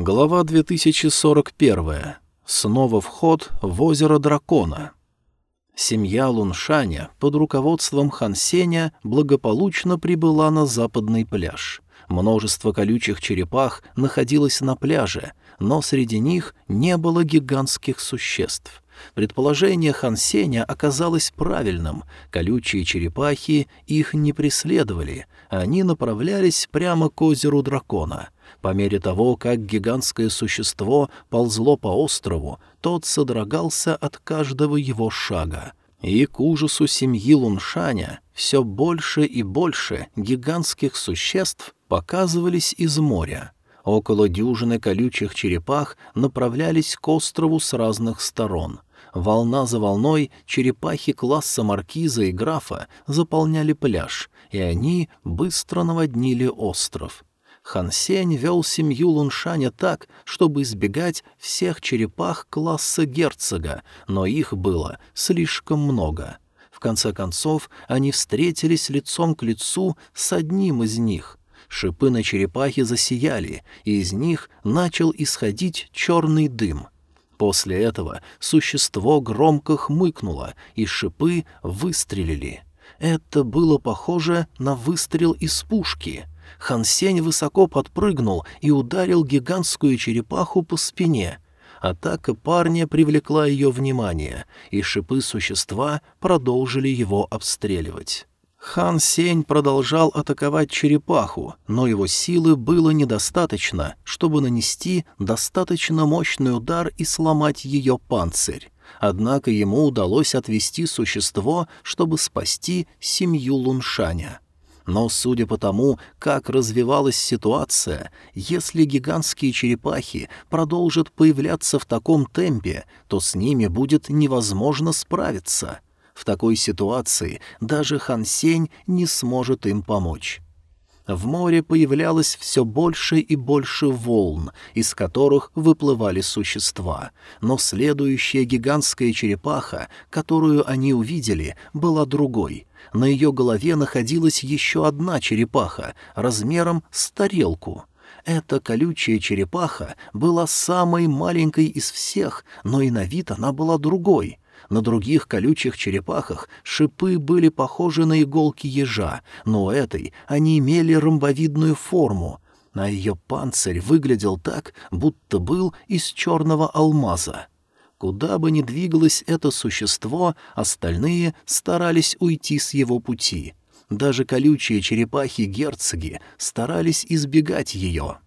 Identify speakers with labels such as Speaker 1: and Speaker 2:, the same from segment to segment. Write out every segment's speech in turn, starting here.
Speaker 1: Глава 2041. Снова вход в озеро Дракона. Семья Луншаня под руководством Хан Сеня благополучно прибыла на западный пляж. Множество колючих черепах находилось на пляже, но среди них не было гигантских существ. Предположение Хан Сеня оказалось правильным. Колючие черепахи их не преследовали, они направлялись прямо к озеру дракона — по мере того, как гигантское существо ползло по острову, тот содрогался от каждого его шага. И к ужасу семьи Луншаня все больше и больше гигантских существ показывались из моря. Около дюжины колючих черепах направлялись к острову с разных сторон. Волна за волной черепахи класса маркиза и графа заполняли пляж, и они быстро наводнили остров — Хан Сень вел семью Луншаня так, чтобы избегать всех черепах класса герцога, но их было слишком много. В конце концов, они встретились лицом к лицу с одним из них. Шипы на черепахе засияли, и из них начал исходить черный дым. После этого существо громко хмыкнуло, и шипы выстрелили. Это было похоже на выстрел из пушки — Хан Сень высоко подпрыгнул и ударил гигантскую черепаху по спине. Атака парня привлекла ее внимание, и шипы существа продолжили его обстреливать. Хан Сень продолжал атаковать черепаху, но его силы было недостаточно, чтобы нанести достаточно мощный удар и сломать ее панцирь. Однако ему удалось отвести существо, чтобы спасти семью Луншаня. Но судя по тому, как развивалась ситуация, если гигантские черепахи продолжат появляться в таком темпе, то с ними будет невозможно справиться. В такой ситуации даже Хан Сень не сможет им помочь. В море появлялось все больше и больше волн, из которых выплывали существа, но следующая гигантская черепаха, которую они увидели, была другой. На ее голове находилась еще одна черепаха, размером с тарелку. Эта колючая черепаха была самой маленькой из всех, но и на вид она была другой — на других колючих черепахах шипы были похожи на иголки ежа, но у этой они имели ромбовидную форму, а ее панцирь выглядел так, будто был из черного алмаза. Куда бы ни двигалось это существо, остальные старались уйти с его пути. Даже колючие черепахи-герцоги старались избегать ее.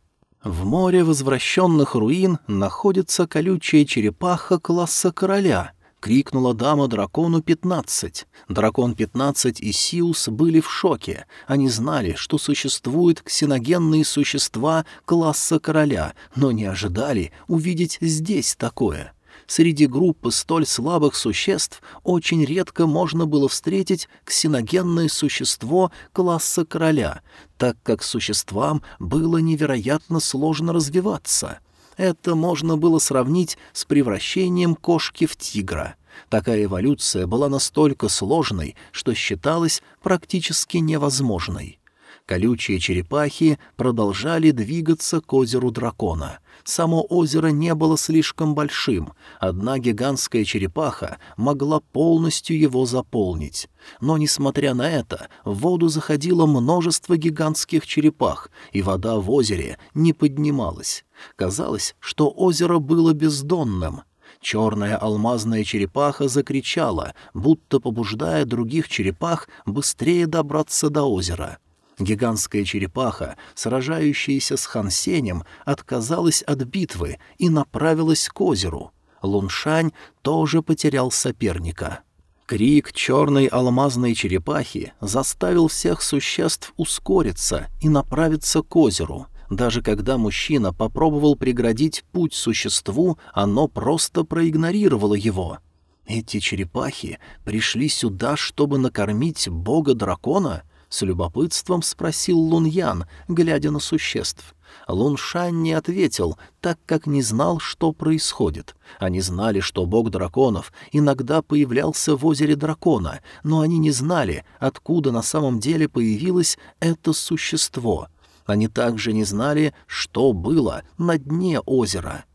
Speaker 1: В море возвращенных руин находится колючая черепаха класса короля — крикнула дама дракону пятнадцать. Дракон пятнадцать и Сиус были в шоке. Они знали, что существуют ксеногенные существа класса короля, но не ожидали увидеть здесь такое. Среди группы столь слабых существ очень редко можно было встретить ксеногенное существо класса короля, так как существам было невероятно сложно развиваться — это можно было сравнить с превращением кошки в тигра. Такая эволюция была настолько сложной, что считалась практически невозможной. Колючие черепахи продолжали двигаться к озеру дракона. Само озеро не было слишком большим, одна гигантская черепаха могла полностью его заполнить. Но, несмотря на это, в воду заходило множество гигантских черепах, и вода в озере не поднималась. Казалось, что озеро было бездонным. Черная алмазная черепаха закричала, будто побуждая других черепах быстрее добраться до озера. Гигантская черепаха, сражающаяся с Хансенем, отказалась от битвы и направилась к озеру. Луншань тоже потерял соперника. Крик черной алмазной черепахи заставил всех существ ускориться и направиться к озеру. Даже когда мужчина попробовал преградить путь существу, оно просто проигнорировало его. Эти черепахи пришли сюда, чтобы накормить бога-дракона? С любопытством спросил Луньян, глядя на существ. Луншань не ответил, так как не знал, что происходит. Они знали, что бог драконов иногда появлялся в озере дракона, но они не знали, откуда на самом деле появилось это существо — Они также не знали, что было на дне озера.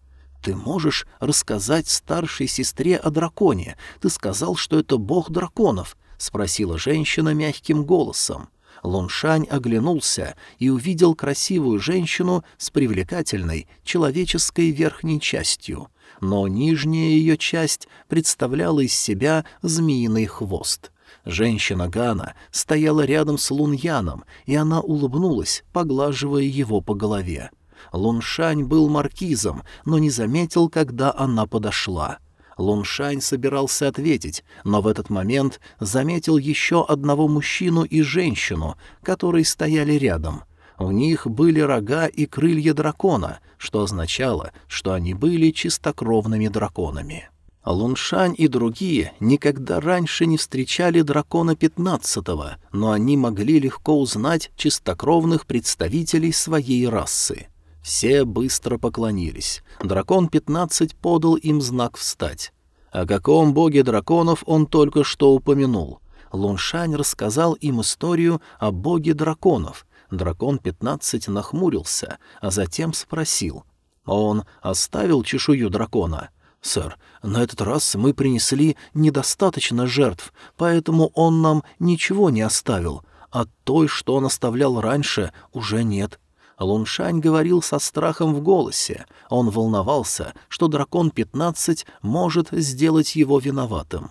Speaker 1: «Ты можешь рассказать старшей сестре о драконе? Ты сказал, что это бог драконов», — спросила женщина мягким голосом. Луншань оглянулся и увидел красивую женщину с привлекательной человеческой верхней частью, но нижняя ее часть представляла из себя змеиный хвост. Женщина Гана стояла рядом с Луньяном, и она улыбнулась, поглаживая его по голове. Луншань был маркизом, но не заметил, когда она подошла. Луншань собирался ответить, но в этот момент заметил еще одного мужчину и женщину, которые стояли рядом. У них были рога и крылья дракона, что означало, что они были чистокровными драконами. Луншань и другие никогда раньше не встречали дракона пятнадцатого, но они могли легко узнать чистокровных представителей своей расы. Все быстро поклонились. Дракон пятнадцать подал им знак «Встать». О каком боге драконов он только что упомянул. Луншань рассказал им историю о боге драконов. Дракон пятнадцать нахмурился, а затем спросил. «Он оставил чешую дракона?» «Сэр, на этот раз мы принесли недостаточно жертв, поэтому он нам ничего не оставил, а той, что он оставлял раньше, уже нет». Луншань говорил со страхом в голосе. Он волновался, что дракон-15 может сделать его виноватым.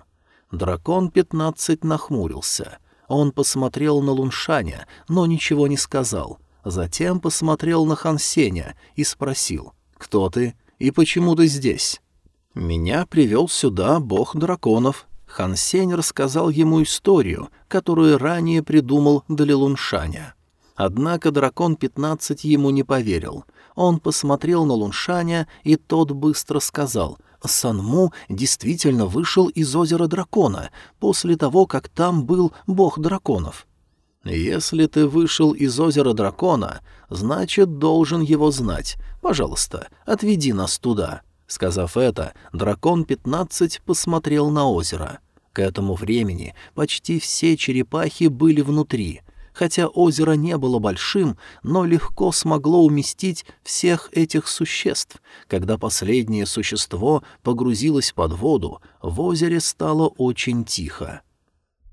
Speaker 1: Дракон-15 нахмурился. Он посмотрел на Луншаня, но ничего не сказал. Затем посмотрел на Хансеня и спросил, «Кто ты и почему ты здесь?» «Меня привел сюда бог драконов». Хансень рассказал ему историю, которую ранее придумал для Луншаня. Однако дракон пятнадцать ему не поверил. Он посмотрел на Луншаня, и тот быстро сказал, «Санму действительно вышел из озера дракона, после того, как там был бог драконов». «Если ты вышел из озера дракона, значит, должен его знать. Пожалуйста, отведи нас туда». Сказав это, дракон пятнадцать посмотрел на озеро. К этому времени почти все черепахи были внутри — Хотя озеро не было большим, но легко смогло уместить всех этих существ. Когда последнее существо погрузилось под воду, в озере стало очень тихо.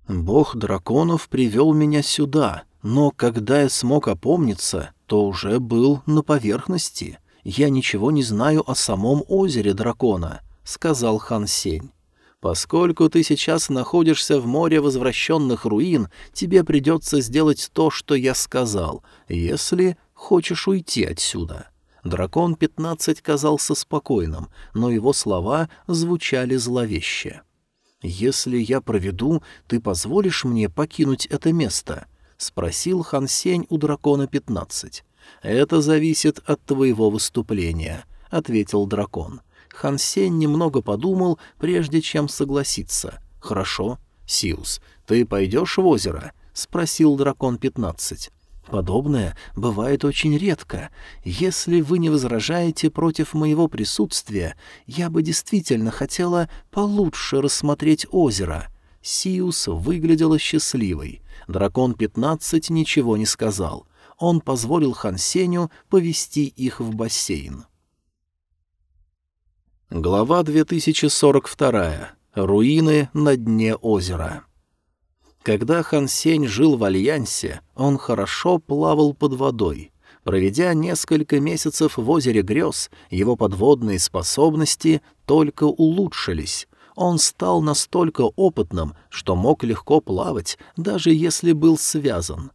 Speaker 1: «Бог драконов привел меня сюда, но когда я смог опомниться, то уже был на поверхности. Я ничего не знаю о самом озере дракона», — сказал Хан Сень. Поскольку ты сейчас находишься в море возвращенных руин, тебе придется сделать то, что я сказал, если хочешь уйти отсюда». Дракон пятнадцать казался спокойным, но его слова звучали зловеще. «Если я проведу, ты позволишь мне покинуть это место?» — спросил Хан Сень у дракона пятнадцать. «Это зависит от твоего выступления», — ответил дракон. Хан Сень немного подумал, прежде чем согласиться. «Хорошо. Сиус, ты пойдешь в озеро?» — спросил дракон пятнадцать. «Подобное бывает очень редко. Если вы не возражаете против моего присутствия, я бы действительно хотела получше рассмотреть озеро». Сиус выглядела счастливой. Дракон пятнадцать ничего не сказал. Он позволил Хан Сеню повести их в бассейн. Глава 2042. Руины на дне озера. Когда Хан Сень жил в Альянсе, он хорошо плавал под водой. Проведя несколько месяцев в озере грез, его подводные способности только улучшились. Он стал настолько опытным, что мог легко плавать, даже если был связан.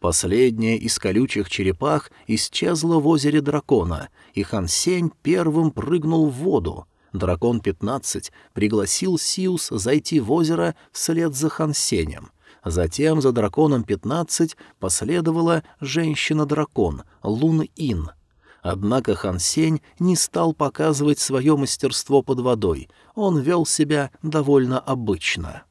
Speaker 1: Последняя из колючих черепах исчезла в озере дракона, и Хан Сень первым прыгнул в воду. Дракон-15 пригласил Сиус зайти в озеро вслед за Хан Сенем. Затем за драконом-15 последовала женщина-дракон Лун-Ин. Однако Хан Сень не стал показывать свое мастерство под водой, он вел себя довольно обычно.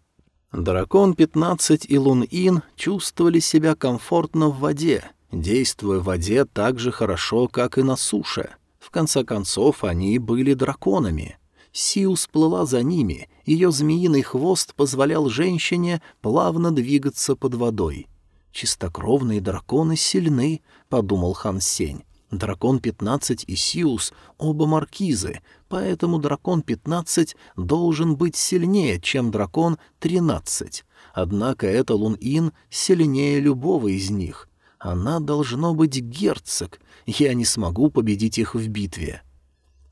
Speaker 1: Дракон-15 и Лун-Ин чувствовали себя комфортно в воде, действуя в воде так же хорошо, как и на суше. В конце концов, они были драконами. Сиу сплыла за ними, ее змеиный хвост позволял женщине плавно двигаться под водой. «Чистокровные драконы сильны», — подумал Хан Сень. «Дракон 15 и Сиус — оба маркизы, поэтому дракон 15 должен быть сильнее, чем дракон 13. Однако эта Лун-Ин сильнее любого из них. Она должно быть герцог, я не смогу победить их в битве».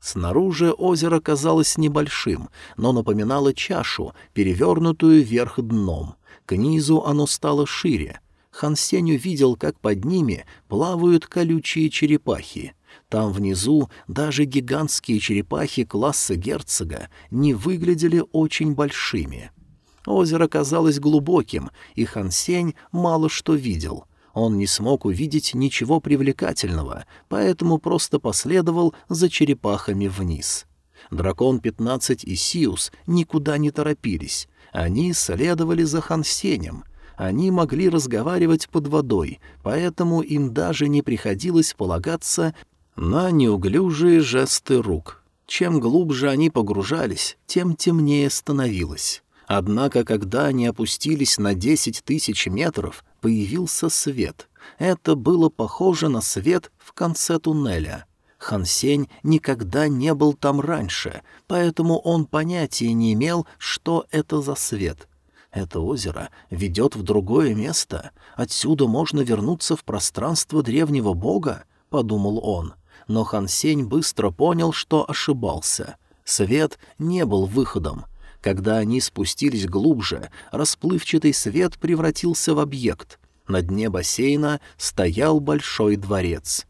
Speaker 1: Снаружи озеро казалось небольшим, но напоминало чашу, перевернутую вверх дном. К низу оно стало шире. Хан Сень увидел, как под ними плавают колючие черепахи. Там внизу даже гигантские черепахи класса герцога не выглядели очень большими. Озеро казалось глубоким, и Хан Сень мало что видел. Он не смог увидеть ничего привлекательного, поэтому просто последовал за черепахами вниз. Дракон 15 и Сиус никуда не торопились. Они следовали за Хансенем. Они могли разговаривать под водой, поэтому им даже не приходилось полагаться на неуглюжие жесты рук. Чем глубже они погружались, тем темнее становилось. Однако, когда они опустились на десять тысяч метров, появился свет. Это было похоже на свет в конце туннеля. Хансень никогда не был там раньше, поэтому он понятия не имел, что это за свет. Это озеро ведет в другое место. Отсюда можно вернуться в пространство древнего бога, — подумал он. Но Хансень быстро понял, что ошибался. Свет не был выходом. Когда они спустились глубже, расплывчатый свет превратился в объект. На дне бассейна стоял большой дворец.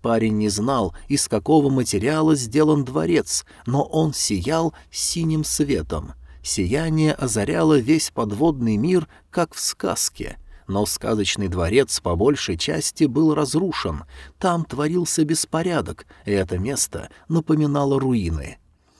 Speaker 1: Парень не знал, из какого материала сделан дворец, но он сиял синим светом. Сияние озаряло весь подводный мир, как в сказке. Но сказочный дворец по большей части был разрушен. Там творился беспорядок, и это место напоминало руины.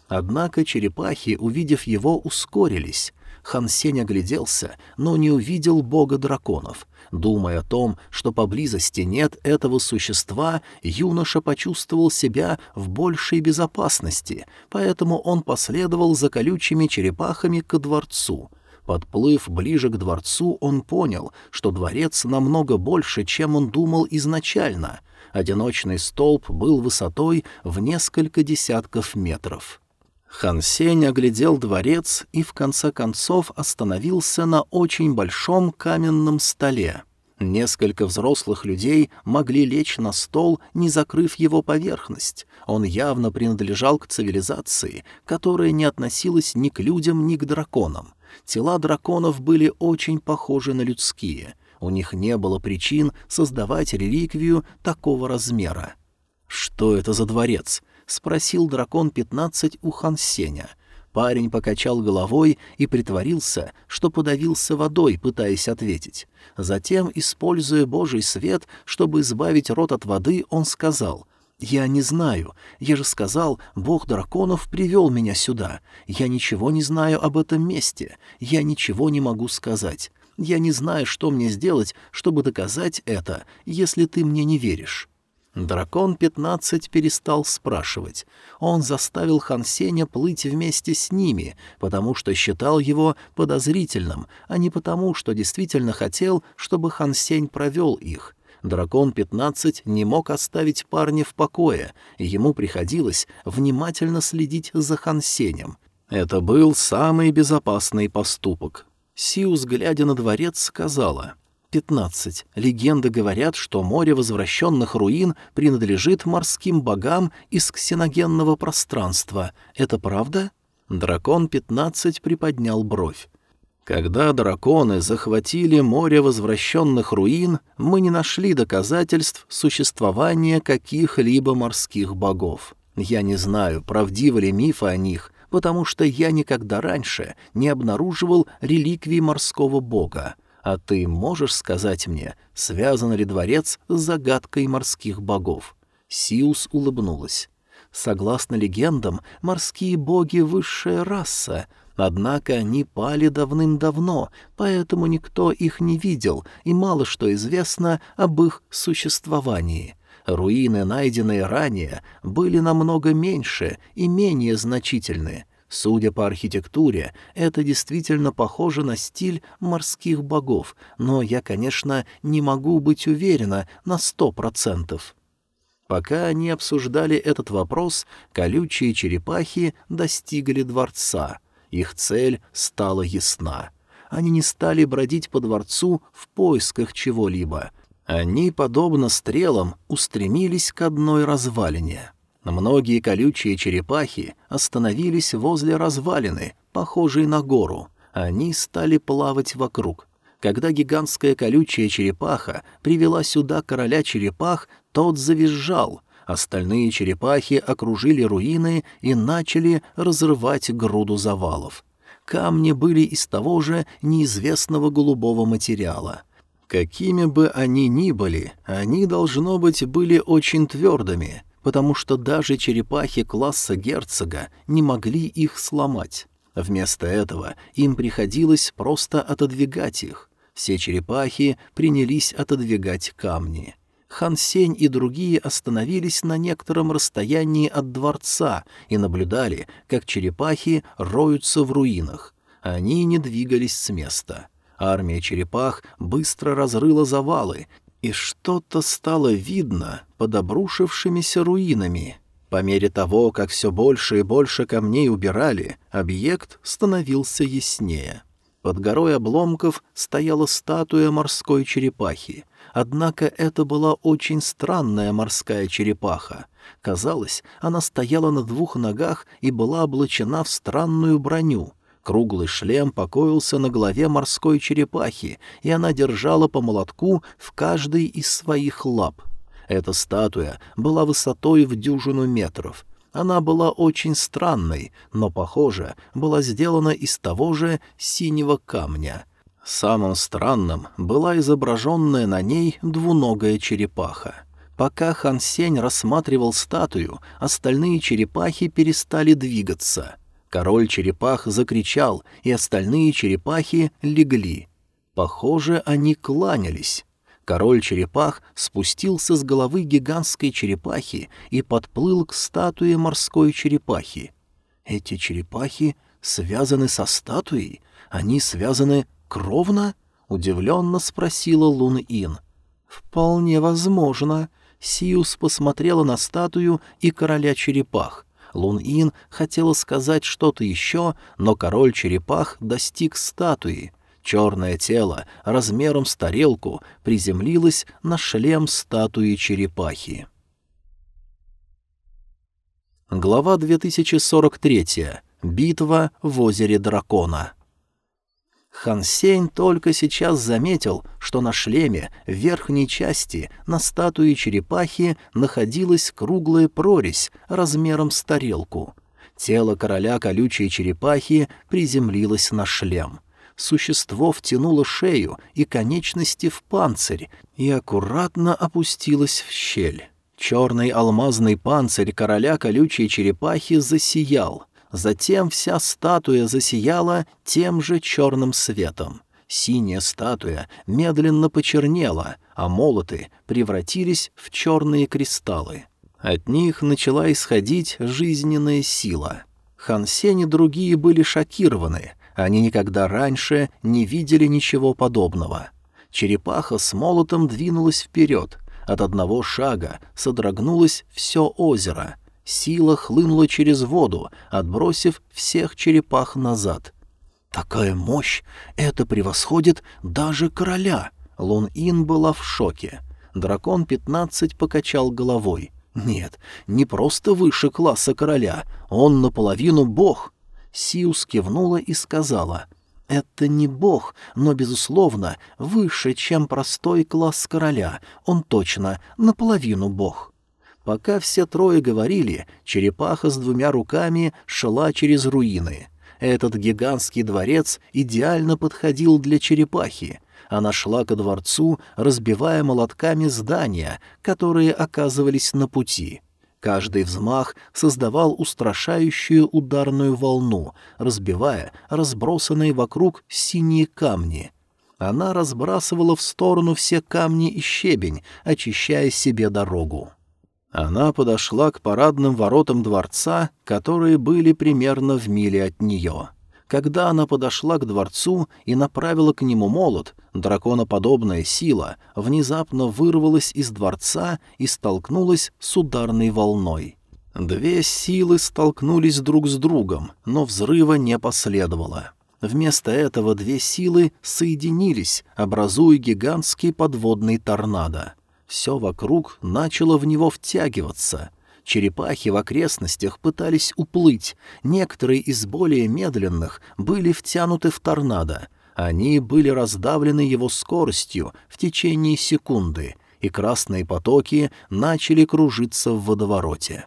Speaker 1: Однако черепахи, увидев его, ускорились. Хан Сень огляделся, но не увидел бога драконов. Думая о том, что поблизости нет этого существа, юноша почувствовал себя в большей безопасности, поэтому он последовал за колючими черепахами к дворцу. Подплыв ближе к дворцу, он понял, что дворец намного больше, чем он думал изначально. Одиночный столб был высотой в несколько десятков метров. Хан Сень оглядел дворец и в конце концов остановился на очень большом каменном столе. Несколько взрослых людей могли лечь на стол, не закрыв его поверхность. Он явно принадлежал к цивилизации, которая не относилась ни к людям, ни к драконам. Тела драконов были очень похожи на людские. У них не было причин создавать реликвию такого размера. Что это за дворец? — спросил дракон пятнадцать у Хансеня. Парень покачал головой и притворился, что подавился водой, пытаясь ответить. Затем, используя божий свет, чтобы избавить рот от воды, он сказал — «Я не знаю. Я же сказал, бог драконов привел меня сюда. Я ничего не знаю об этом месте. Я ничего не могу сказать. Я не знаю, что мне сделать, чтобы доказать это, если ты мне не веришь». Дракон пятнадцать перестал спрашивать. Он заставил Хансеня плыть вместе с ними, потому что считал его подозрительным, а не потому, что действительно хотел, чтобы Хансень провел их. Дракон пятнадцать не мог оставить парня в покое, и ему приходилось внимательно следить за Хансенем. Это был самый безопасный поступок. Сиус, глядя на дворец, сказала — 15. Легенды говорят, что море возвращенных руин принадлежит морским богам из ксеногенного пространства. Это правда? Дракон 15 приподнял бровь. Когда драконы захватили море возвращенных руин, мы не нашли доказательств существования каких-либо морских богов. Я не знаю, правдивы ли мифы о них, потому что я никогда раньше не обнаруживал реликвий морского бога. А ты можешь сказать мне, связан ли дворец с загадкой морских богов?» Сиус улыбнулась. «Согласно легендам, морские боги — высшая раса, Однако они пали давным-давно, поэтому никто их не видел, и мало что известно об их существовании. Руины, найденные ранее, были намного меньше и менее значительны. Судя по архитектуре, это действительно похоже на стиль морских богов, но я, конечно, не могу быть уверена на сто процентов. Пока они обсуждали этот вопрос, колючие черепахи достигли дворца. Их цель стала ясна. Они не стали бродить по дворцу в поисках чего-либо. Они, подобно стрелам, устремились к одной развалине — Многие колючие черепахи остановились возле развалины, похожей на гору. Они стали плавать вокруг. Когда гигантская колючая черепаха привела сюда короля черепах, тот завизжал. Остальные черепахи окружили руины и начали разрывать груду завалов. Камни были из того же неизвестного голубого материала. Какими бы они ни были, они, должно быть, были очень твердыми — потому что даже черепахи класса герцога не могли их сломать. Вместо этого им приходилось просто отодвигать их. Все черепахи принялись отодвигать камни. Хан Сень и другие остановились на некотором расстоянии от дворца и наблюдали, как черепахи роются в руинах. Они не двигались с места. Армия черепах быстро разрыла завалы, и что-то стало видно под обрушившимися руинами. По мере того, как все больше и больше камней убирали, объект становился яснее. Под горой обломков стояла статуя морской черепахи. Однако это была очень странная морская черепаха. Казалось, она стояла на двух ногах и была облачена в странную броню — Круглый шлем покоился на голове морской черепахи, и она держала по молотку в каждой из своих лап. Эта статуя была высотой в дюжину метров. Она была очень странной, но, похоже, была сделана из того же синего камня. Самым странным была изображенная на ней двуногая черепаха. Пока Хан Сень рассматривал статую, остальные черепахи перестали двигаться. Король черепах закричал, и остальные черепахи легли. Похоже, они кланялись. Король черепах спустился с головы гигантской черепахи и подплыл к статуе морской черепахи. Эти черепахи связаны со статуей? Они связаны кровно? Удивленно спросила Лун Ин. Вполне возможно. Сиус посмотрела на статую и короля черепах. Лун-Ин хотела сказать что-то еще, но король черепах достиг статуи. Черное тело размером с тарелку приземлилось на шлем статуи черепахи. Глава 2043. Битва в озере дракона. Хан Сень только сейчас заметил, что на шлеме в верхней части на статуе черепахи находилась круглая прорезь размером с тарелку. Тело короля колючей черепахи приземлилось на шлем. Существо втянуло шею и конечности в панцирь и аккуратно опустилось в щель. Черный алмазный панцирь короля колючей черепахи засиял — Затем вся статуя засияла тем же черным светом. Синяя статуя медленно почернела, а молоты превратились в черные кристаллы. От них начала исходить жизненная сила. Хан Сень и другие были шокированы. Они никогда раньше не видели ничего подобного. Черепаха с молотом двинулась вперед. От одного шага содрогнулось все озеро, Сила хлынула через воду, отбросив всех черепах назад. «Такая мощь! Это превосходит даже короля!» Лун-Ин была в шоке. Дракон-15 покачал головой. «Нет, не просто выше класса короля, он наполовину бог!» Сиус кивнула и сказала, «Это не бог, но, безусловно, выше, чем простой класс короля. Он точно наполовину бог». Пока все трое говорили, черепаха с двумя руками шла через руины. Этот гигантский дворец идеально подходил для черепахи. Она шла ко дворцу, разбивая молотками здания, которые оказывались на пути. Каждый взмах создавал устрашающую ударную волну, разбивая разбросанные вокруг синие камни. Она разбрасывала в сторону все камни и щебень, очищая себе дорогу. Она подошла к парадным воротам дворца, которые были примерно в миле от нее. Когда она подошла к дворцу и направила к нему молот, драконоподобная сила внезапно вырвалась из дворца и столкнулась с ударной волной. Две силы столкнулись друг с другом, но взрыва не последовало. Вместо этого две силы соединились, образуя гигантский подводный торнадо. Все вокруг начало в него втягиваться — Черепахи в окрестностях пытались уплыть, некоторые из более медленных были втянуты в торнадо. Они были раздавлены его скоростью в течение секунды, и красные потоки начали кружиться в водовороте.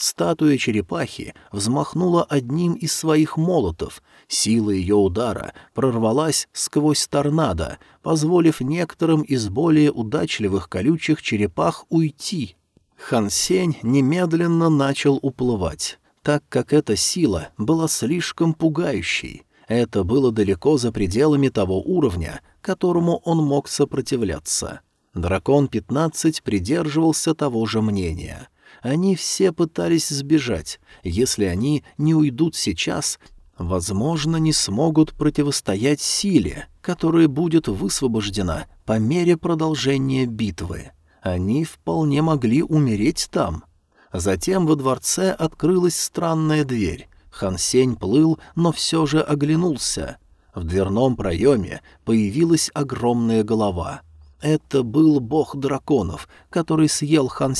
Speaker 1: Статуя черепахи взмахнула одним из своих молотов. Сила ее удара прорвалась сквозь торнадо, позволив некоторым из более удачливых колючих черепах уйти. Хан Сень немедленно начал уплывать, так как эта сила была слишком пугающей. Это было далеко за пределами того уровня, которому он мог сопротивляться. Дракон-15 придерживался того же мнения. Они все пытались сбежать. Если они не уйдут сейчас, возможно, не смогут противостоять силе, которая будет высвобождена по мере продолжения битвы. Они вполне могли умереть там. Затем во дворце открылась странная дверь. Хан Сень плыл, но все же оглянулся. В дверном проеме появилась огромная голова. Это был бог драконов, который съел Хан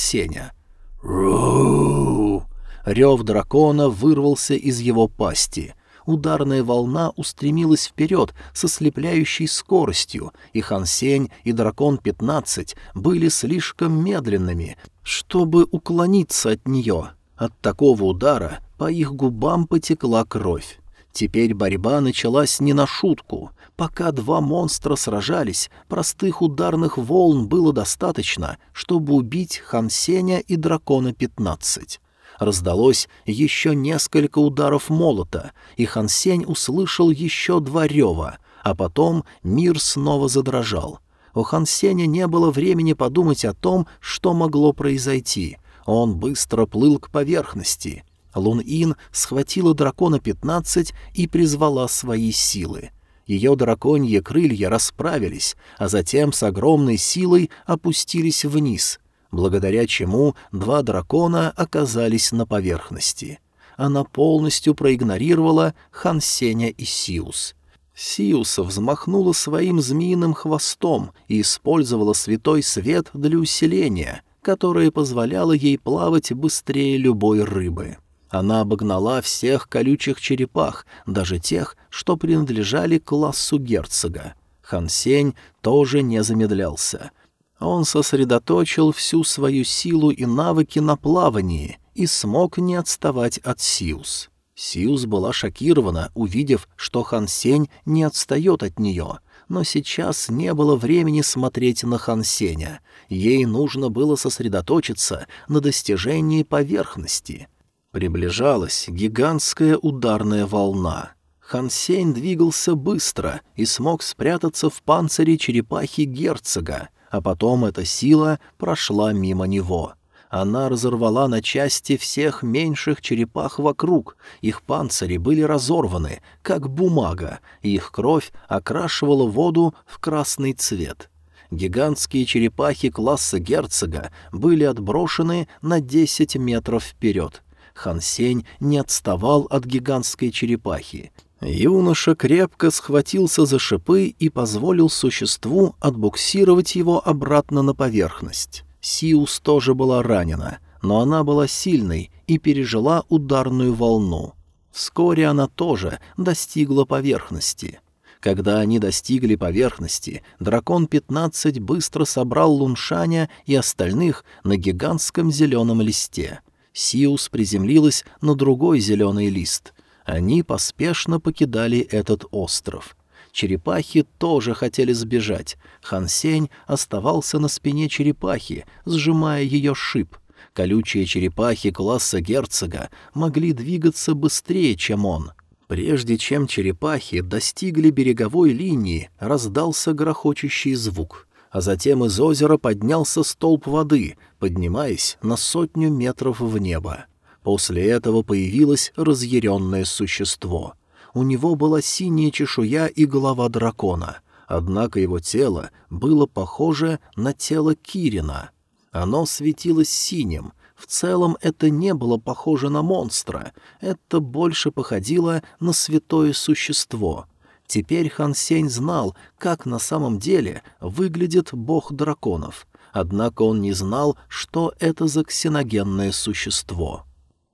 Speaker 1: Сеня. Рев дракона вырвался из его пасти ударная волна устремилась вперед со слепляющей скоростью, и Хансень и Дракон-15 были слишком медленными, чтобы уклониться от нее. От такого удара по их губам потекла кровь. Теперь борьба началась не на шутку. Пока два монстра сражались, простых ударных волн было достаточно, чтобы убить Хансеня и Дракона-15. Раздалось еще несколько ударов молота, и Хансень услышал еще два рева, а потом мир снова задрожал. У Хансеня не было времени подумать о том, что могло произойти. Он быстро плыл к поверхности. Лун-Ин схватила дракона пятнадцать и призвала свои силы. Ее драконьи крылья расправились, а затем с огромной силой опустились вниз — благодаря чему два дракона оказались на поверхности. Она полностью проигнорировала Хан Сеня и Сиус. Сиус взмахнула своим змеиным хвостом и использовала святой свет для усиления, которое позволяло ей плавать быстрее любой рыбы. Она обогнала всех колючих черепах, даже тех, что принадлежали классу герцога. Хан Сень тоже не замедлялся. Он сосредоточил всю свою силу и навыки на плавании и смог не отставать от Сиус. Сиус была шокирована, увидев, что Хан Сень не отстает от нее, но сейчас не было времени смотреть на Хан Сеня. Ей нужно было сосредоточиться на достижении поверхности. Приближалась гигантская ударная волна. Хан Сень двигался быстро и смог спрятаться в панцире черепахи герцога, а потом эта сила прошла мимо него. Она разорвала на части всех меньших черепах вокруг, их панцири были разорваны, как бумага, и их кровь окрашивала воду в красный цвет. Гигантские черепахи класса герцога были отброшены на десять метров вперед. Хансень не отставал от гигантской черепахи. Юноша крепко схватился за шипы и позволил существу отбуксировать его обратно на поверхность. Сиус тоже была ранена, но она была сильной и пережила ударную волну. Вскоре она тоже достигла поверхности. Когда они достигли поверхности, дракон-15 быстро собрал Луншаня и остальных на гигантском зеленом листе. Сиус приземлилась на другой зеленый лист — они поспешно покидали этот остров. Черепахи тоже хотели сбежать. Хансень оставался на спине черепахи, сжимая ее шип. Колючие черепахи класса герцога могли двигаться быстрее, чем он. Прежде чем черепахи достигли береговой линии, раздался грохочущий звук. А затем из озера поднялся столб воды, поднимаясь на сотню метров в небо. После этого появилось разъяренное существо. У него была синяя чешуя и голова дракона, однако его тело было похоже на тело Кирина. Оно светилось синим, в целом это не было похоже на монстра, это больше походило на святое существо. Теперь Хан Сень знал, как на самом деле выглядит бог драконов, однако он не знал, что это за ксеногенное существо.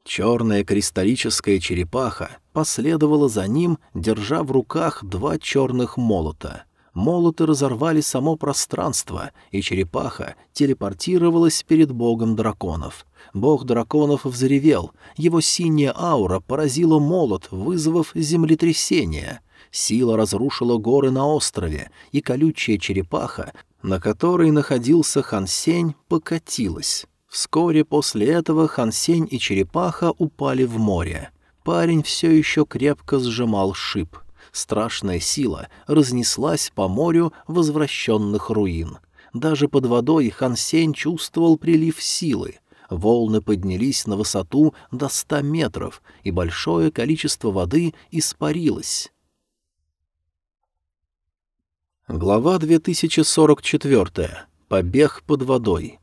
Speaker 1: Черная кристаллическая черепаха последовала за ним, держа в руках два черных молота — молоты разорвали само пространство, и черепаха телепортировалась перед богом драконов. Бог драконов взревел, его синяя аура поразила молот, вызвав землетрясение. Сила разрушила горы на острове, и колючая черепаха, на которой находился Хансень, покатилась. Вскоре после этого Хансень и черепаха упали в море. Парень все еще крепко сжимал шип — страшная сила разнеслась по морю возвращенных руин. Даже под водой Хан Сень чувствовал прилив силы. Волны поднялись на высоту до ста метров, и большое количество воды испарилось. Глава 2044. Побег под водой.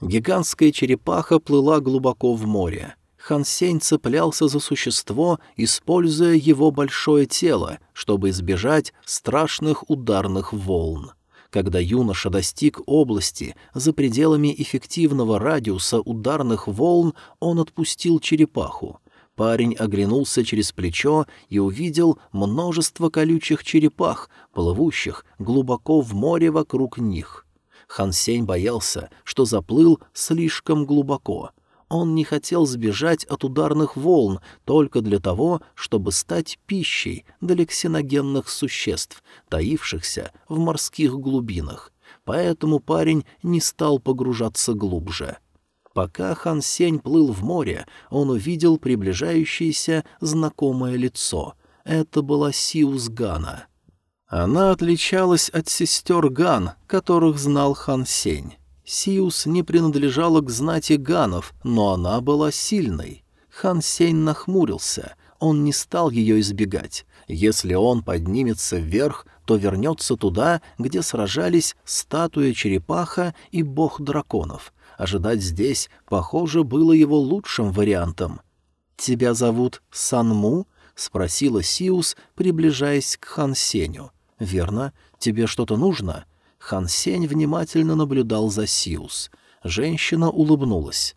Speaker 1: Гигантская черепаха плыла глубоко в море. Хан Сень цеплялся за существо, используя его большое тело, чтобы избежать страшных ударных волн. Когда юноша достиг области за пределами эффективного радиуса ударных волн, он отпустил черепаху. Парень оглянулся через плечо и увидел множество колючих черепах, плывущих глубоко в море вокруг них. Хан Сень боялся, что заплыл слишком глубоко — он не хотел сбежать от ударных волн только для того, чтобы стать пищей для ксеногенных существ, таившихся в морских глубинах. Поэтому парень не стал погружаться глубже. Пока Хан Сень плыл в море, он увидел приближающееся знакомое лицо. Это была Сиус Гана. Она отличалась от сестер Ган, которых знал Хан Сень. Сиус не принадлежала к знати ганов, но она была сильной. Хан Сень нахмурился, он не стал ее избегать. Если он поднимется вверх, то вернется туда, где сражались статуя черепаха и бог драконов. Ожидать здесь, похоже, было его лучшим вариантом. «Тебя зовут Санму?» — спросила Сиус, приближаясь к Хан Сеню. «Верно. Тебе что-то нужно?» Хан Сень внимательно наблюдал за Сиус. Женщина улыбнулась.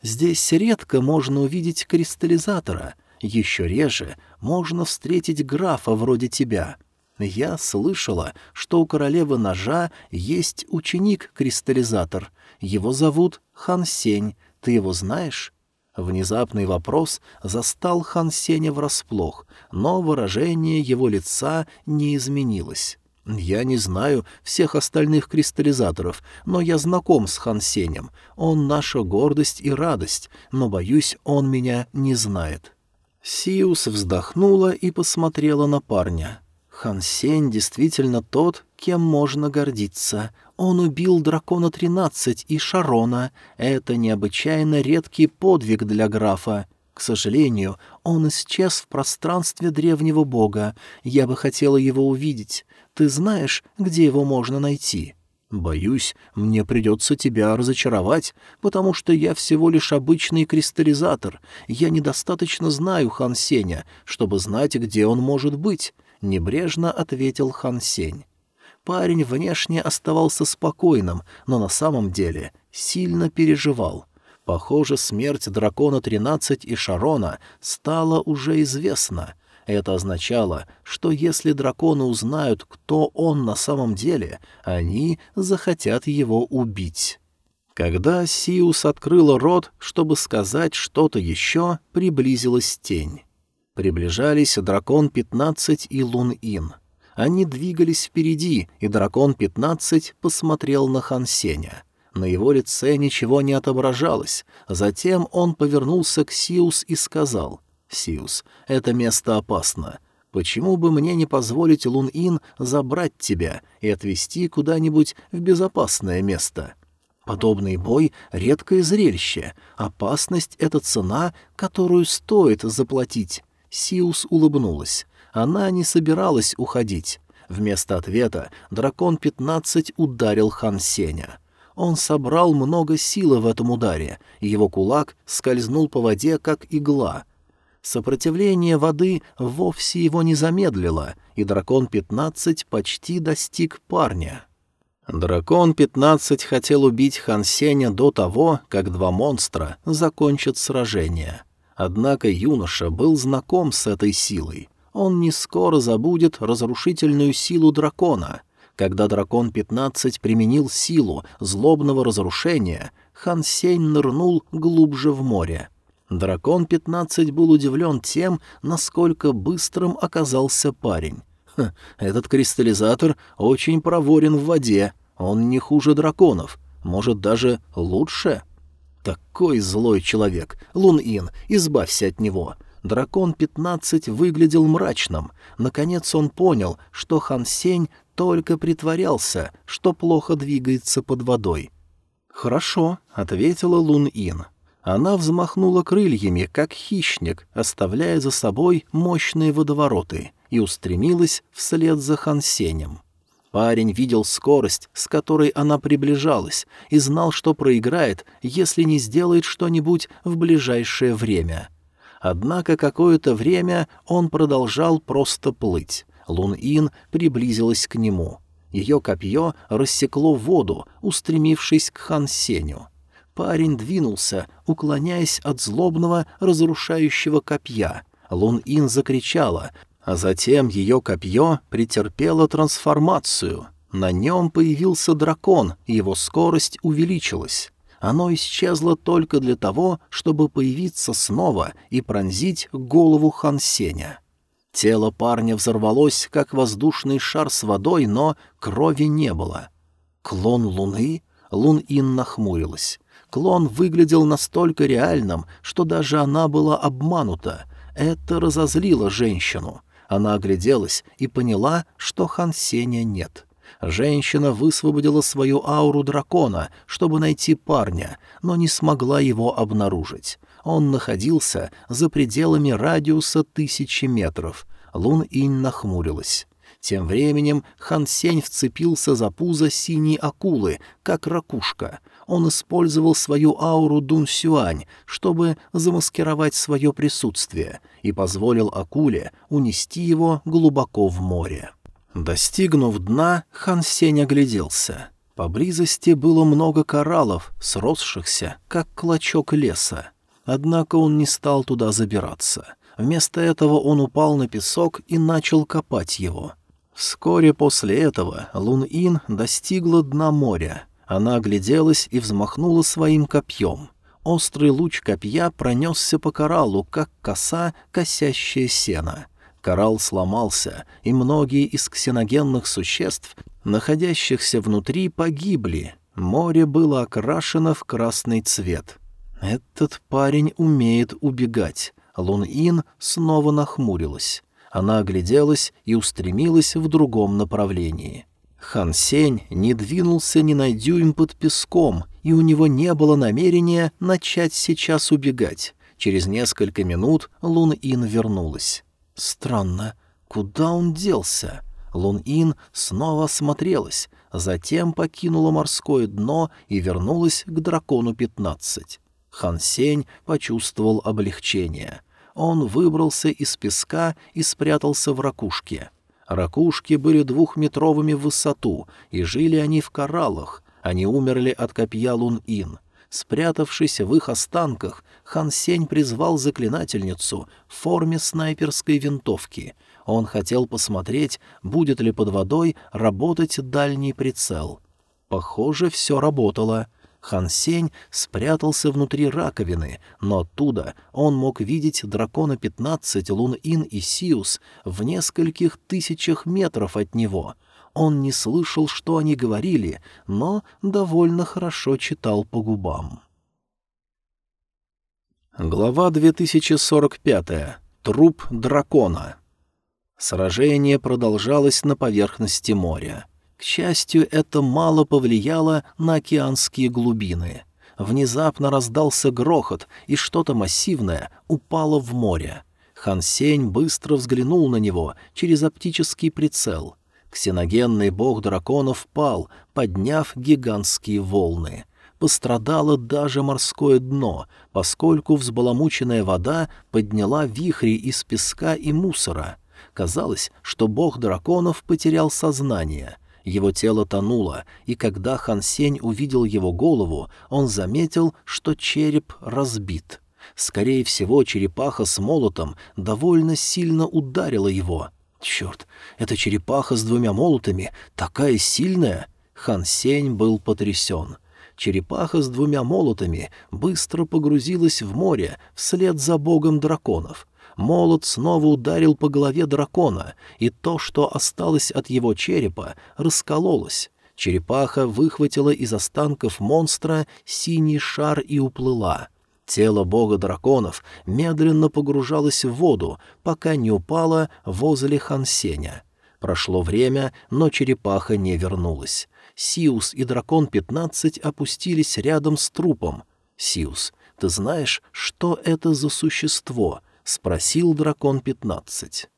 Speaker 1: «Здесь редко можно увидеть кристаллизатора. Еще реже можно встретить графа вроде тебя. Я слышала, что у королевы ножа есть ученик-кристаллизатор. Его зовут Хан Сень. Ты его знаешь?» Внезапный вопрос застал Хан Сеня врасплох, но выражение его лица не изменилось. «Я не знаю всех остальных кристаллизаторов, но я знаком с Хан Сенем. Он наша гордость и радость, но, боюсь, он меня не знает». Сиус вздохнула и посмотрела на парня. Хан Сень действительно тот, кем можно гордиться. Он убил дракона тринадцать и Шарона. Это необычайно редкий подвиг для графа. К сожалению, он исчез в пространстве древнего бога. Я бы хотела его увидеть. Ты знаешь, где его можно найти?» «Боюсь, мне придется тебя разочаровать, потому что я всего лишь обычный кристаллизатор. Я недостаточно знаю Хан Сеня, чтобы знать, где он может быть», — небрежно ответил Хан Сень. Парень внешне оставался спокойным, но на самом деле сильно переживал. Похоже, смерть дракона 13 и Шарона стала уже известна — это означало, что если драконы узнают, кто он на самом деле, они захотят его убить. Когда Сиус открыла рот, чтобы сказать что-то еще, приблизилась тень. Приближались дракон-15 и Лун-Ин. Они двигались впереди, и дракон-15 посмотрел на Хансеня. На его лице ничего не отображалось. Затем он повернулся к Сиус и сказал — Сиус, это место опасно. Почему бы мне не позволить Лун-Ин забрать тебя и отвезти куда-нибудь в безопасное место? Подобный бой — редкое зрелище. Опасность — это цена, которую стоит заплатить. Сиус улыбнулась. Она не собиралась уходить. Вместо ответа дракон-15 ударил Хан Сеня. Он собрал много силы в этом ударе, и его кулак скользнул по воде, как игла. Сопротивление воды вовсе его не замедлило, и дракон-15 почти достиг парня. Дракон-15 хотел убить Хан Сеня до того, как два монстра закончат сражение. Однако юноша был знаком с этой силой. Он не скоро забудет разрушительную силу дракона. Когда дракон-15 применил силу злобного разрушения, Хан Сень нырнул глубже в море. Дракон-15 был удивлен тем, насколько быстрым оказался парень. Ха, этот кристаллизатор очень проворен в воде, он не хуже драконов, может, даже лучше. Такой злой человек, Лун-Ин, избавься от него. Дракон-15 выглядел мрачным. Наконец он понял, что Хан Сень только притворялся, что плохо двигается под водой. «Хорошо», — ответила Лун-Ин. Она взмахнула крыльями, как хищник, оставляя за собой мощные водовороты, и устремилась вслед за Хан Сенем. Парень видел скорость, с которой она приближалась, и знал, что проиграет, если не сделает что-нибудь в ближайшее время. Однако какое-то время он продолжал просто плыть. Лун-Ин приблизилась к нему. Ее копье рассекло воду, устремившись к Хан Сеню. Парень двинулся, уклоняясь от злобного разрушающего копья. Лун-Ин закричала, а затем ее копье претерпело трансформацию. На нем появился дракон, и его скорость увеличилась. Оно исчезло только для того, чтобы появиться снова и пронзить голову Хансеня. Тело парня взорвалось, как воздушный шар с водой, но крови не было. Клон Луны? Лун-Ин нахмурилась. Клон выглядел настолько реальным, что даже она была обманута. Это разозлило женщину. Она огляделась и поняла, что Хан Сеня нет. Женщина высвободила свою ауру дракона, чтобы найти парня, но не смогла его обнаружить. Он находился за пределами радиуса тысячи метров. Лун Инь нахмурилась. Тем временем Хан Сень вцепился за пузо синей акулы, как ракушка. Он использовал свою ауру Дун Сюань, чтобы замаскировать свое присутствие, и позволил акуле унести его глубоко в море. Достигнув дна, Хан Сень огляделся. Поблизости было много кораллов, сросшихся, как клочок леса. Однако он не стал туда забираться. Вместо этого он упал на песок и начал копать его. Вскоре после этого Лун-Ин достигла дна моря. Она огляделась и взмахнула своим копьем. Острый луч копья пронесся по кораллу, как коса, косящая сено. Коралл сломался, и многие из ксеногенных существ, находящихся внутри, погибли. Море было окрашено в красный цвет. Этот парень умеет убегать. Лун-Ин снова нахмурилась. Она огляделась и устремилась в другом направлении. Хан Сень не двинулся ни на дюйм под песком, и у него не было намерения начать сейчас убегать. Через несколько минут Лун Ин вернулась. Странно, куда он делся? Лун Ин снова осмотрелась, затем покинула морское дно и вернулась к дракону пятнадцать. Хан Сень почувствовал облегчение — он выбрался из песка и спрятался в ракушке. Ракушки были двухметровыми в высоту, и жили они в кораллах. Они умерли от копья Лун-Ин. Спрятавшись в их останках, Хан Сень призвал заклинательницу в форме снайперской винтовки. Он хотел посмотреть, будет ли под водой работать дальний прицел. Похоже, все работало — Хан Сень спрятался внутри раковины, но оттуда он мог видеть дракона пятнадцать Лун-Ин и Сиус в нескольких тысячах метров от него. Он не слышал, что они говорили, но довольно хорошо читал по губам. Глава 2045. Труп дракона. Сражение продолжалось на поверхности моря. К счастью, это мало повлияло на океанские глубины. Внезапно раздался грохот, и что-то массивное упало в море. Хан Сень быстро взглянул на него через оптический прицел. Ксеногенный бог драконов пал, подняв гигантские волны. Пострадало даже морское дно, поскольку взбаламученная вода подняла вихри из песка и мусора — Казалось, что бог драконов потерял сознание. Его тело тонуло, и когда Хан Сень увидел его голову, он заметил, что череп разбит. Скорее всего, черепаха с молотом довольно сильно ударила его. «Черт, эта черепаха с двумя молотами такая сильная!» Хан Сень был потрясен. Черепаха с двумя молотами быстро погрузилась в море вслед за богом драконов. Молот снова ударил по голове дракона, и то, что осталось от его черепа, раскололось. Черепаха выхватила из останков монстра синий шар и уплыла. Тело бога драконов медленно погружалось в воду, пока не упало возле Хансеня. Прошло время, но черепаха не вернулась. Сиус и дракон-15 опустились рядом с трупом. «Сиус, ты знаешь, что это за существо?» — спросил дракон пятнадцать.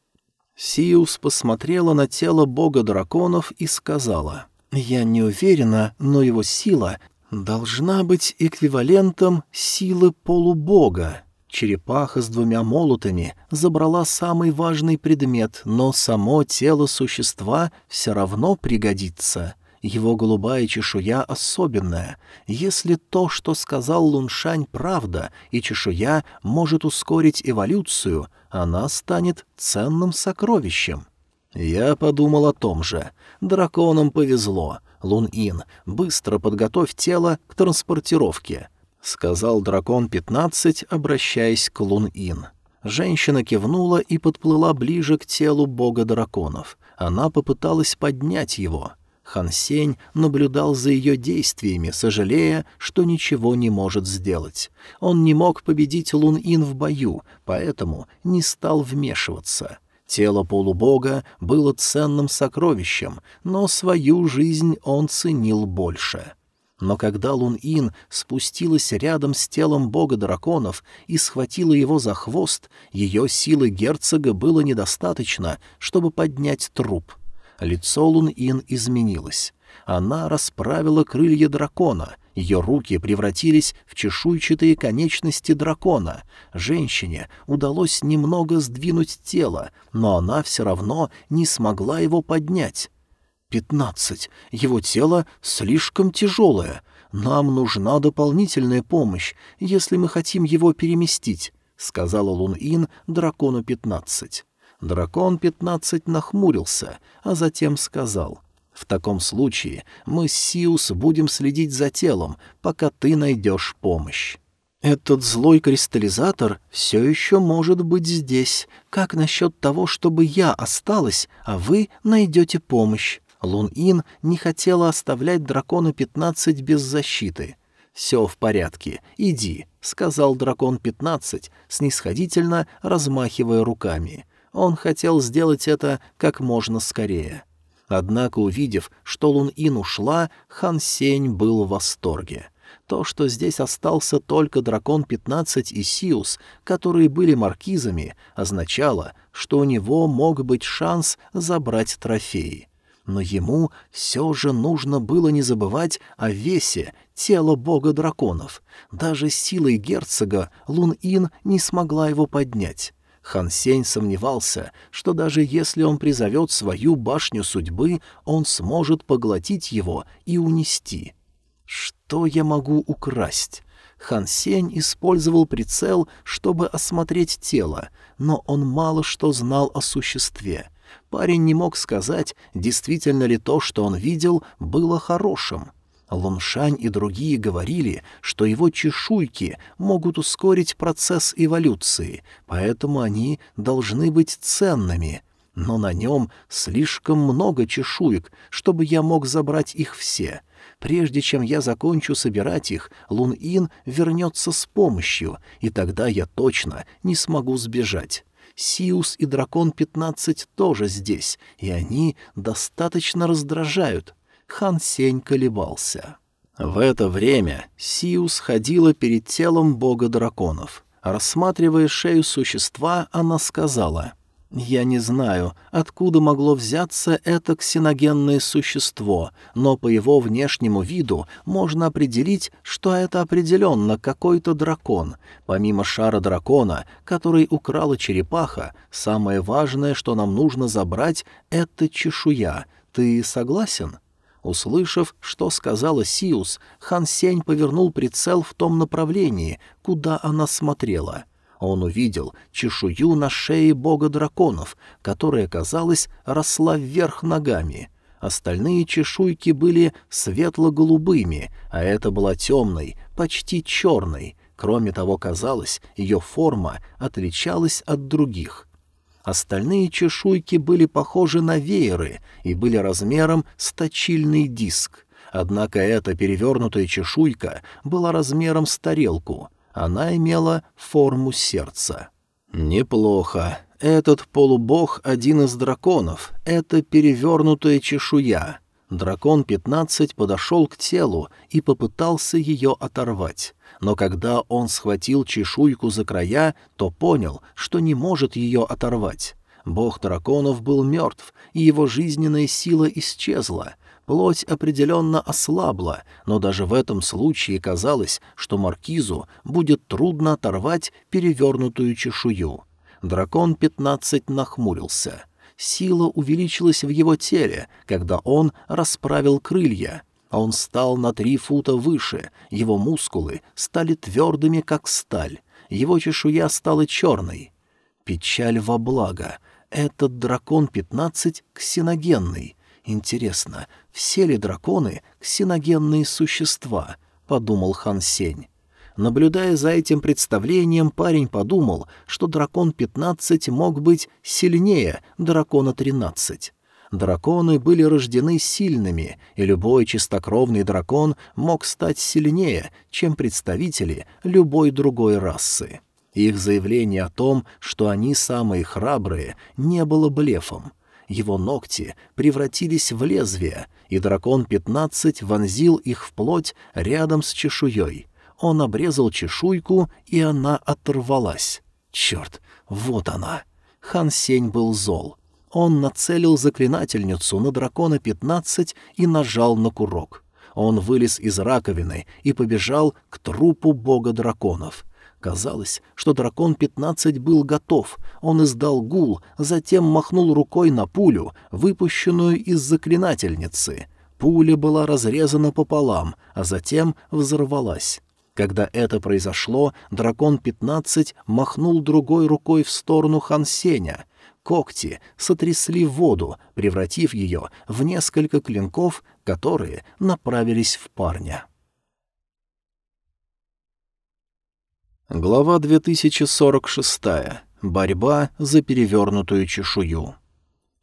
Speaker 1: Сиус посмотрела на тело бога драконов и сказала, «Я не уверена, но его сила должна быть эквивалентом силы полубога. Черепаха с двумя молотами забрала самый важный предмет, но само тело существа все равно пригодится. Его голубая чешуя особенная. Если то, что сказал Луншань, правда, и чешуя может ускорить эволюцию, она станет ценным сокровищем. Я подумал о том же. Драконам повезло. Лун-Ин, быстро подготовь тело к транспортировке, — сказал дракон-15, обращаясь к Лун-Ин. Женщина кивнула и подплыла ближе к телу бога драконов. Она попыталась поднять его — Хан Сень наблюдал за ее действиями, сожалея, что ничего не может сделать. Он не мог победить Лун-Ин в бою, поэтому не стал вмешиваться. Тело полубога было ценным сокровищем, но свою жизнь он ценил больше. Но когда Лун-Ин спустилась рядом с телом бога драконов и схватила его за хвост, ее силы герцога было недостаточно, чтобы поднять труп — Лицо Лун-Ин изменилось. Она расправила крылья дракона, ее руки превратились в чешуйчатые конечности дракона. Женщине удалось немного сдвинуть тело, но она все равно не смогла его поднять. «Пятнадцать. Его тело слишком тяжелое. Нам нужна дополнительная помощь, если мы хотим его переместить», — сказала Лун-Ин дракону пятнадцать. Дракон пятнадцать нахмурился, а затем сказал, «В таком случае мы с Сиус будем следить за телом, пока ты найдешь помощь». «Этот злой кристаллизатор все еще может быть здесь. Как насчет того, чтобы я осталась, а вы найдете помощь?» Лун-Ин не хотела оставлять дракона пятнадцать без защиты. «Все в порядке, иди», — сказал дракон пятнадцать, снисходительно размахивая руками. Он хотел сделать это как можно скорее. Однако, увидев, что Лун-Ин ушла, Хан Сень был в восторге. То, что здесь остался только дракон-15 и Сиус, которые были маркизами, означало, что у него мог быть шанс забрать трофеи. Но ему все же нужно было не забывать о весе тела бога драконов. Даже силой герцога Лун-Ин не смогла его поднять. Хан Сень сомневался, что даже если он призовет свою башню судьбы, он сможет поглотить его и унести. «Что я могу украсть?» Хан Сень использовал прицел, чтобы осмотреть тело, но он мало что знал о существе. Парень не мог сказать, действительно ли то, что он видел, было хорошим. Луншань и другие говорили, что его чешуйки могут ускорить процесс эволюции, поэтому они должны быть ценными. Но на нем слишком много чешуек, чтобы я мог забрать их все. Прежде чем я закончу собирать их, Лун-Ин вернется с помощью, и тогда я точно не смогу сбежать. Сиус и Дракон-15 тоже здесь, и они достаточно раздражают. Хан Сень колебался. В это время Сиус ходила перед телом бога драконов. Рассматривая шею существа, она сказала, «Я не знаю, откуда могло взяться это ксеногенное существо, но по его внешнему виду можно определить, что это определенно какой-то дракон. Помимо шара дракона, который украла черепаха, самое важное, что нам нужно забрать, — это чешуя. Ты согласен?» Услышав, что сказала Сиус, Хан Сень повернул прицел в том направлении, куда она смотрела. Он увидел чешую на шее бога драконов, которая, казалось, росла вверх ногами. Остальные чешуйки были светло-голубыми, а это была темной, почти черной. Кроме того, казалось, ее форма отличалась от других. Остальные чешуйки были похожи на вееры и были размером с точильный диск. Однако эта перевернутая чешуйка была размером с тарелку. Она имела форму сердца. «Неплохо. Этот полубог — один из драконов. Это перевернутая чешуя». Дракон-15 подошел к телу и попытался ее оторвать но когда он схватил чешуйку за края, то понял, что не может ее оторвать. Бог драконов был мертв, и его жизненная сила исчезла. Плоть определенно ослабла, но даже в этом случае казалось, что маркизу будет трудно оторвать перевернутую чешую. Дракон пятнадцать нахмурился. Сила увеличилась в его теле, когда он расправил крылья — а он стал на три фута выше, его мускулы стали твердыми, как сталь, его чешуя стала черной. Печаль во благо. Этот дракон-15 ксеногенный. Интересно, все ли драконы ксеногенные существа? — подумал Хан Сень. Наблюдая за этим представлением, парень подумал, что дракон-15 мог быть сильнее дракона-13. Драконы были рождены сильными, и любой чистокровный дракон мог стать сильнее, чем представители любой другой расы. Их заявление о том, что они самые храбрые, не было блефом. Его ногти превратились в лезвия, и дракон-15 вонзил их в плоть рядом с чешуей. Он обрезал чешуйку, и она оторвалась. Черт, вот она! Хан Сень был зол. Он нацелил заклинательницу на дракона пятнадцать и нажал на курок. Он вылез из раковины и побежал к трупу бога драконов. Казалось, что дракон пятнадцать был готов. Он издал гул, затем махнул рукой на пулю, выпущенную из заклинательницы. Пуля была разрезана пополам, а затем взорвалась. Когда это произошло, дракон пятнадцать махнул другой рукой в сторону Хансеня, когти сотрясли воду, превратив ее в несколько клинков, которые направились в парня. Глава 2046. Борьба за перевернутую чешую.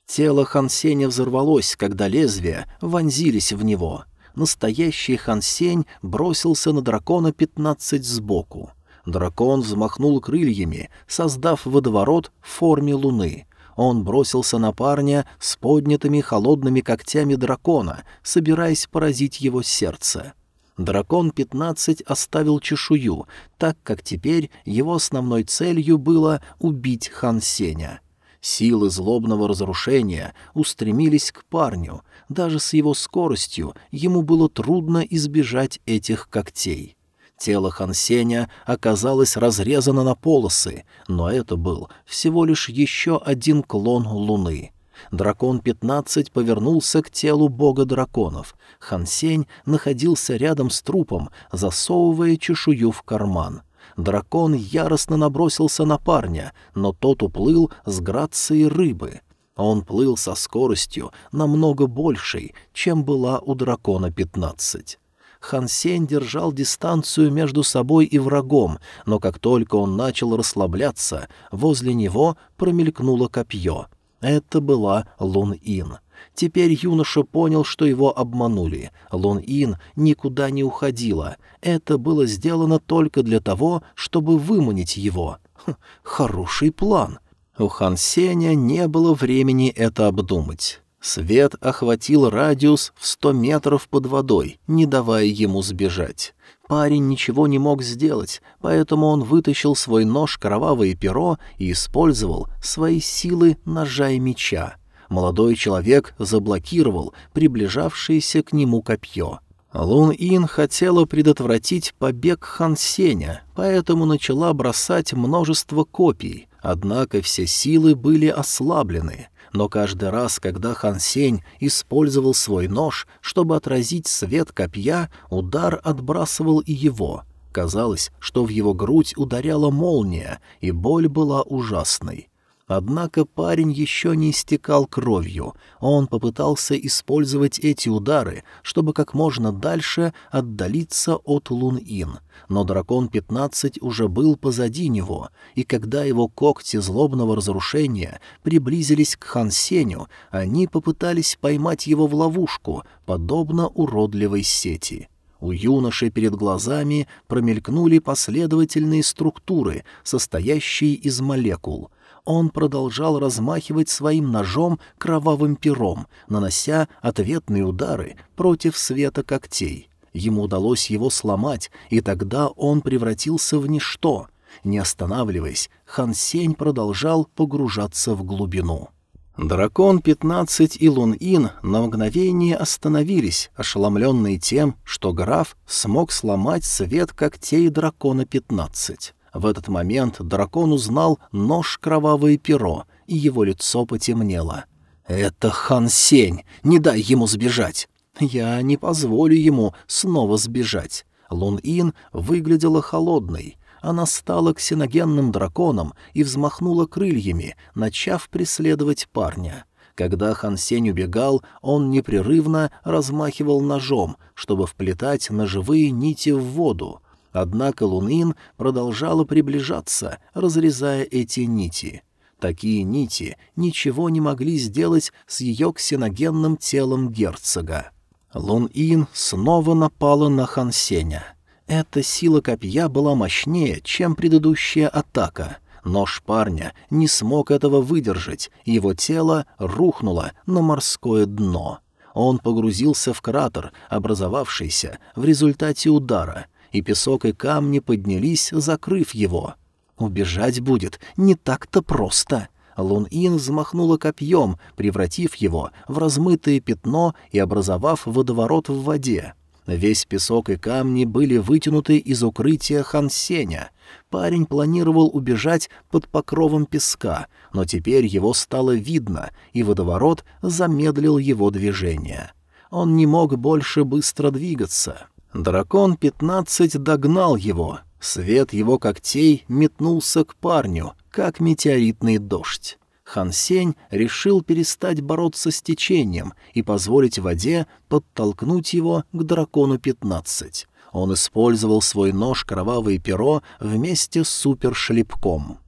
Speaker 1: Тело Хансеня взорвалось, когда лезвия вонзились в него. Настоящий Хансень бросился на дракона пятнадцать сбоку. Дракон взмахнул крыльями, создав водоворот в форме луны. Он бросился на парня с поднятыми холодными когтями дракона, собираясь поразить его сердце. Дракон-15 оставил чешую, так как теперь его основной целью было убить Хан Сеня. Силы злобного разрушения устремились к парню. Даже с его скоростью ему было трудно избежать этих когтей. Тело Хансеня оказалось разрезано на полосы, но это был всего лишь еще один клон Луны. Дракон-15 повернулся к телу бога драконов. Хансень находился рядом с трупом, засовывая чешую в карман. Дракон яростно набросился на парня, но тот уплыл с грацией рыбы. Он плыл со скоростью намного большей, чем была у дракона пятнадцать. Хан Сень держал дистанцию между собой и врагом, но как только он начал расслабляться, возле него промелькнуло копье. Это была Лун-Ин. Теперь юноша понял, что его обманули. Лун-Ин никуда не уходила. Это было сделано только для того, чтобы выманить его. Хм, хороший план. У Хан Сеня не было времени это обдумать. Свет охватил радиус в сто метров под водой, не давая ему сбежать. Парень ничего не мог сделать, поэтому он вытащил свой нож, кровавое перо и использовал свои силы ножа и меча. Молодой человек заблокировал приближавшееся к нему копье. Лун Ин хотела предотвратить побег Хан Сеня, поэтому начала бросать множество копий, однако все силы были ослаблены — но каждый раз, когда Хан Сень использовал свой нож, чтобы отразить свет копья, удар отбрасывал и его. Казалось, что в его грудь ударяла молния, и боль была ужасной. Однако парень еще не истекал кровью. Он попытался использовать эти удары, чтобы как можно дальше отдалиться от Лун-Ин. Но дракон-15 уже был позади него, и когда его когти злобного разрушения приблизились к Хан Сеню, они попытались поймать его в ловушку, подобно уродливой сети. У юноши перед глазами промелькнули последовательные структуры, состоящие из молекул — он продолжал размахивать своим ножом кровавым пером, нанося ответные удары против света когтей. Ему удалось его сломать, и тогда он превратился в ничто. Не останавливаясь, Хан Сень продолжал погружаться в глубину. Дракон 15 и Лун-Ин на мгновение остановились, ошеломленные тем, что граф смог сломать свет когтей дракона 15. В этот момент дракон узнал нож кровавое перо, и его лицо потемнело. «Это Хан Сень! Не дай ему сбежать!» «Я не позволю ему снова сбежать!» Лун-Ин выглядела холодной. Она стала ксеногенным драконом и взмахнула крыльями, начав преследовать парня. Когда Хан Сень убегал, он непрерывно размахивал ножом, чтобы вплетать ножевые нити в воду. Однако Лунин продолжала приближаться, разрезая эти нити. Такие нити ничего не могли сделать с ее ксеногенным телом герцога. Лун-Ин снова напала на Хансеня. Эта сила копья была мощнее, чем предыдущая атака. Нож парня не смог этого выдержать, его тело рухнуло на морское дно. Он погрузился в кратер, образовавшийся в результате удара — и песок и камни поднялись, закрыв его. Убежать будет не так-то просто. Лун-Ин взмахнула копьем, превратив его в размытое пятно и образовав водоворот в воде. Весь песок и камни были вытянуты из укрытия Хансеня. Парень планировал убежать под покровом песка, но теперь его стало видно, и водоворот замедлил его движение. Он не мог больше быстро двигаться. Дракон пятнадцать догнал его. Свет его когтей метнулся к парню, как метеоритный дождь. Хансень решил перестать бороться с течением и позволить воде подтолкнуть его к дракону пятнадцать. Он использовал свой нож кровавое перо вместе с супершлепком.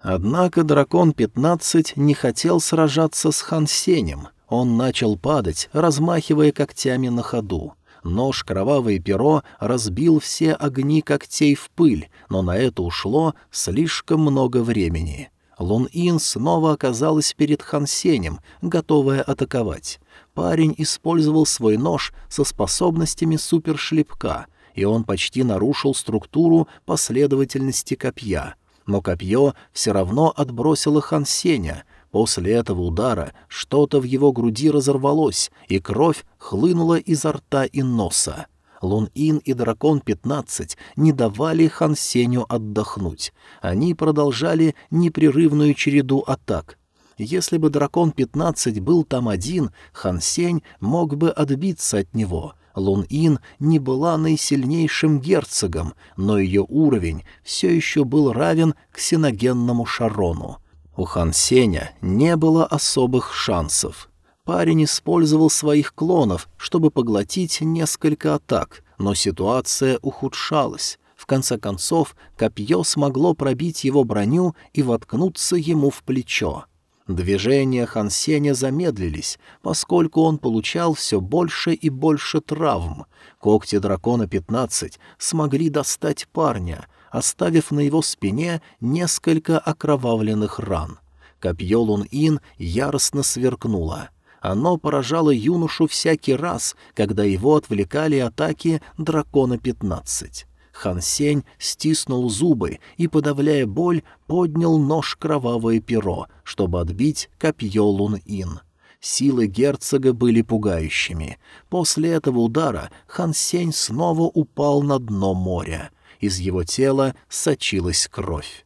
Speaker 1: Однако дракон пятнадцать не хотел сражаться с Хансенем. Он начал падать, размахивая когтями на ходу. Нож кровавое перо разбил все огни когтей в пыль, но на это ушло слишком много времени. Лун-Ин снова оказалась перед Хансенем, готовая атаковать. Парень использовал свой нож со способностями супершлепка, и он почти нарушил структуру последовательности копья. Но копье все равно отбросило Хансеня, После этого удара что-то в его груди разорвалось, и кровь хлынула изо рта и носа. Лун-Ин и Дракон-15 не давали Хан Сеню отдохнуть. Они продолжали непрерывную череду атак. Если бы Дракон-15 был там один, Хан Сень мог бы отбиться от него. Лун-Ин не была наисильнейшим герцогом, но ее уровень все еще был равен ксеногенному Шарону. У Хан Сеня не было особых шансов. Парень использовал своих клонов, чтобы поглотить несколько атак, но ситуация ухудшалась. В конце концов, копье смогло пробить его броню и воткнуться ему в плечо. Движения Хан Сеня замедлились, поскольку он получал все больше и больше травм. Когти дракона 15 смогли достать парня, оставив на его спине несколько окровавленных ран. Копье Лун-Ин яростно сверкнуло. Оно поражало юношу всякий раз, когда его отвлекали атаки дракона-15. Хан Сень стиснул зубы и, подавляя боль, поднял нож кровавое перо, чтобы отбить копье Лун-Ин. Силы герцога были пугающими. После этого удара Хан Сень снова упал на дно моря. Из его тела сочилась кровь.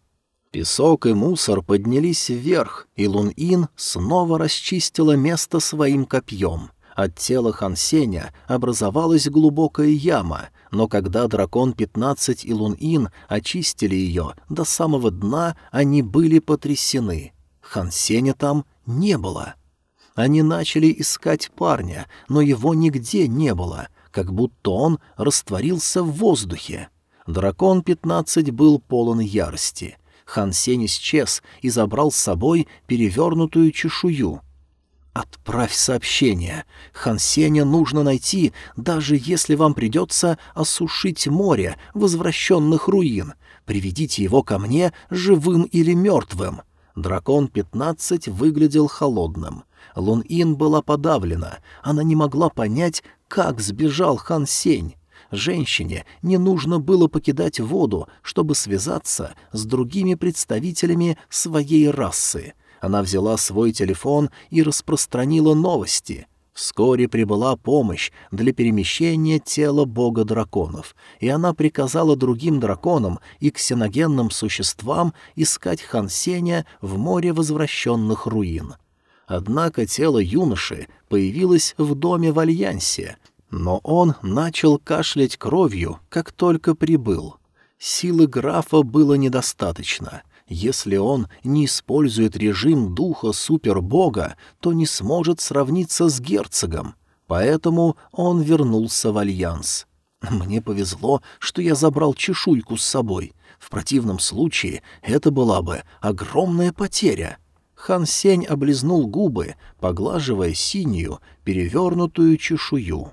Speaker 1: Песок и мусор поднялись вверх, и Лун-Ин снова расчистила место своим копьем. От тела Хан Сеня образовалась глубокая яма, но когда дракон-15 и Лун-Ин очистили ее до самого дна, они были потрясены. Хан Сеня там не было. Они начали искать парня, но его нигде не было, как будто он растворился в воздухе. Дракон-15 был полон ярости. Хан Сень исчез и забрал с собой перевернутую чешую — «Отправь сообщение. Хансеня нужно найти, даже если вам придется осушить море возвращенных руин. Приведите его ко мне живым или мертвым». Дракон-15 выглядел холодным. Лун-Ин была подавлена. Она не могла понять, как сбежал Хан Сень. Женщине не нужно было покидать воду, чтобы связаться с другими представителями своей расы — она взяла свой телефон и распространила новости. Вскоре прибыла помощь для перемещения тела бога драконов, и она приказала другим драконам и ксеногенным существам искать Хансеня в море возвращенных руин. Однако тело юноши появилось в доме в Альянсе, но он начал кашлять кровью, как только прибыл. Силы графа было недостаточно — если он не использует режим духа супербога, то не сможет сравниться с герцогом. Поэтому он вернулся в Альянс. Мне повезло, что я забрал чешуйку с собой. В противном случае это была бы огромная потеря. Хан Сень облизнул губы, поглаживая синюю, перевернутую чешую.